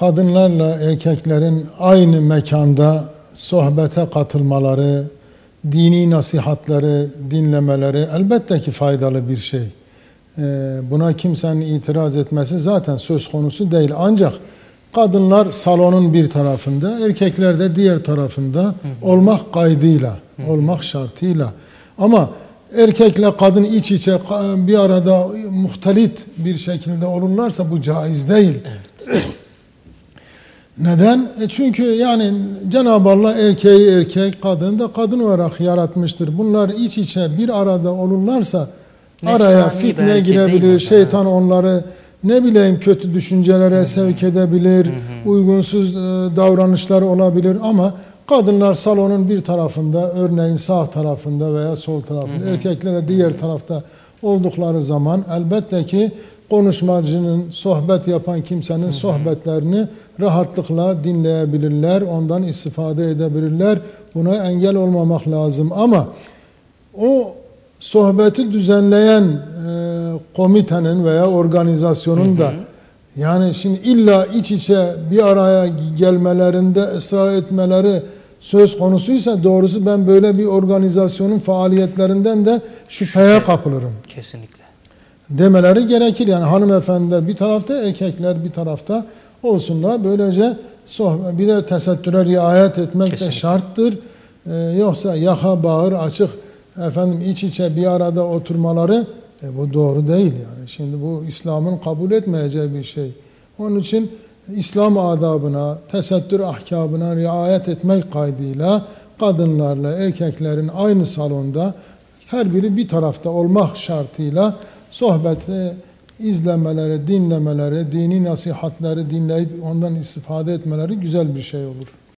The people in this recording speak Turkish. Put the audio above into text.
kadınlarla erkeklerin aynı mekanda sohbete katılmaları, dini nasihatları dinlemeleri elbette ki faydalı bir şey. Ee, Buna kimsenin itiraz etmesi zaten söz konusu değil. Ancak kadınlar salonun bir tarafında, erkekler de diğer tarafında olmak kaydıyla, olmak şartıyla. Ama erkekle kadın iç içe bir arada muhtalit bir şekilde olurlarsa bu caiz değil. Neden? E çünkü yani Cenab-ı Allah erkeği erkek, kadını da kadın olarak yaratmıştır. Bunlar iç içe bir arada olurlarsa araya Nefsani fitne girebilir, şeytan onları ne bileyim kötü düşüncelere sevk edebilir, uygunsuz e, davranışlar olabilir ama kadınlar salonun bir tarafında, örneğin sağ tarafında veya sol tarafında, erkekler de diğer tarafta oldukları zaman elbette ki konuşmacının, sohbet yapan kimsenin sohbetlerini rahatlıkla dinleyebilirler, ondan istifade edebilirler. Buna engel olmamak lazım ama o sohbeti düzenleyen e, komitenin veya organizasyonun da yani şimdi illa iç içe bir araya gelmelerinde ısrar etmeleri söz konusuysa doğrusu ben böyle bir organizasyonun faaliyetlerinden de şüpheye kapılırım Kesinlikle. Demeleri gerekir. Yani hanımefendiler bir tarafta, erkekler bir tarafta olsunlar. Böylece sohbet, bir de tesettüre riayet etmek de Kesinlikle. şarttır. Ee, yoksa yaka bağır açık efendim iç içe bir arada oturmaları e, bu doğru değil yani. Şimdi bu İslam'ın kabul etmeyeceği bir şey. Onun için İslam adabına, tesettür ahkabına riayet etmek kaydıyla kadınlarla erkeklerin aynı salonda her biri bir tarafta olmak şartıyla sohbeti izlemeleri, dinlemeleri, dini nasihatleri dinleyip ondan istifade etmeleri güzel bir şey olur.